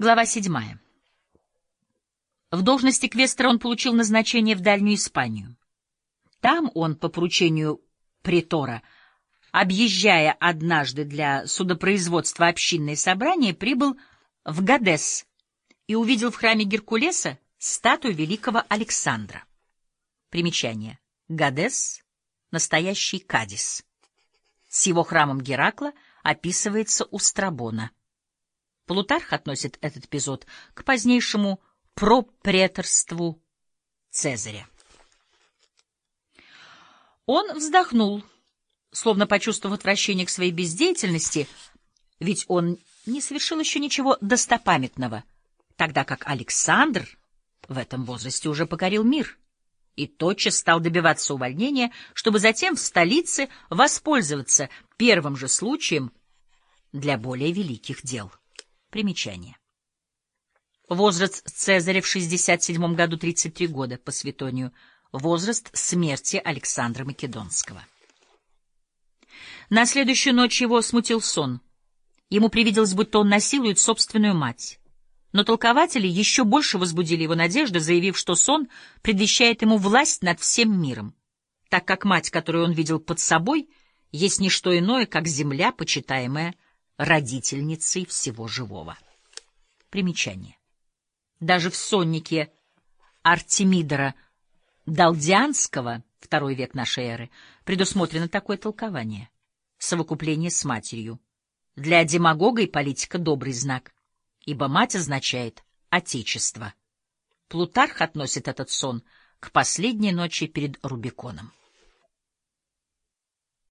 Глава седьмая. В должности квестера он получил назначение в Дальнюю Испанию. Там он, по поручению притора, объезжая однажды для судопроизводства общинное собрание, прибыл в Гадес и увидел в храме Геркулеса статую великого Александра. Примечание. Гадес — настоящий Кадис. С его храмом Геракла описывается у Страбона. Плутарх относит этот эпизод к позднейшему пропреторству Цезаря. Он вздохнул, словно почувствовав отвращение к своей бездеятельности, ведь он не совершил еще ничего достопамятного, тогда как Александр в этом возрасте уже покорил мир и тотчас стал добиваться увольнения, чтобы затем в столице воспользоваться первым же случаем для более великих дел. Примечание. Возраст Цезаря в 67 году 33 года по Светонию. Возраст смерти Александра Македонского. На следующую ночь его смутил сон. Ему привиделось, будто он насилует собственную мать. Но толкователи еще больше возбудили его надежды, заявив, что сон предвещает ему власть над всем миром, так как мать, которую он видел под собой, есть не что иное, как земля, почитаемая родительницей всего живого. Примечание. Даже в соннике Артемидора Далдианского, второй век нашей эры, предусмотрено такое толкование. Совокупление с матерью. Для демагога и политика добрый знак, ибо мать означает «отечество». Плутарх относит этот сон к последней ночи перед Рубиконом.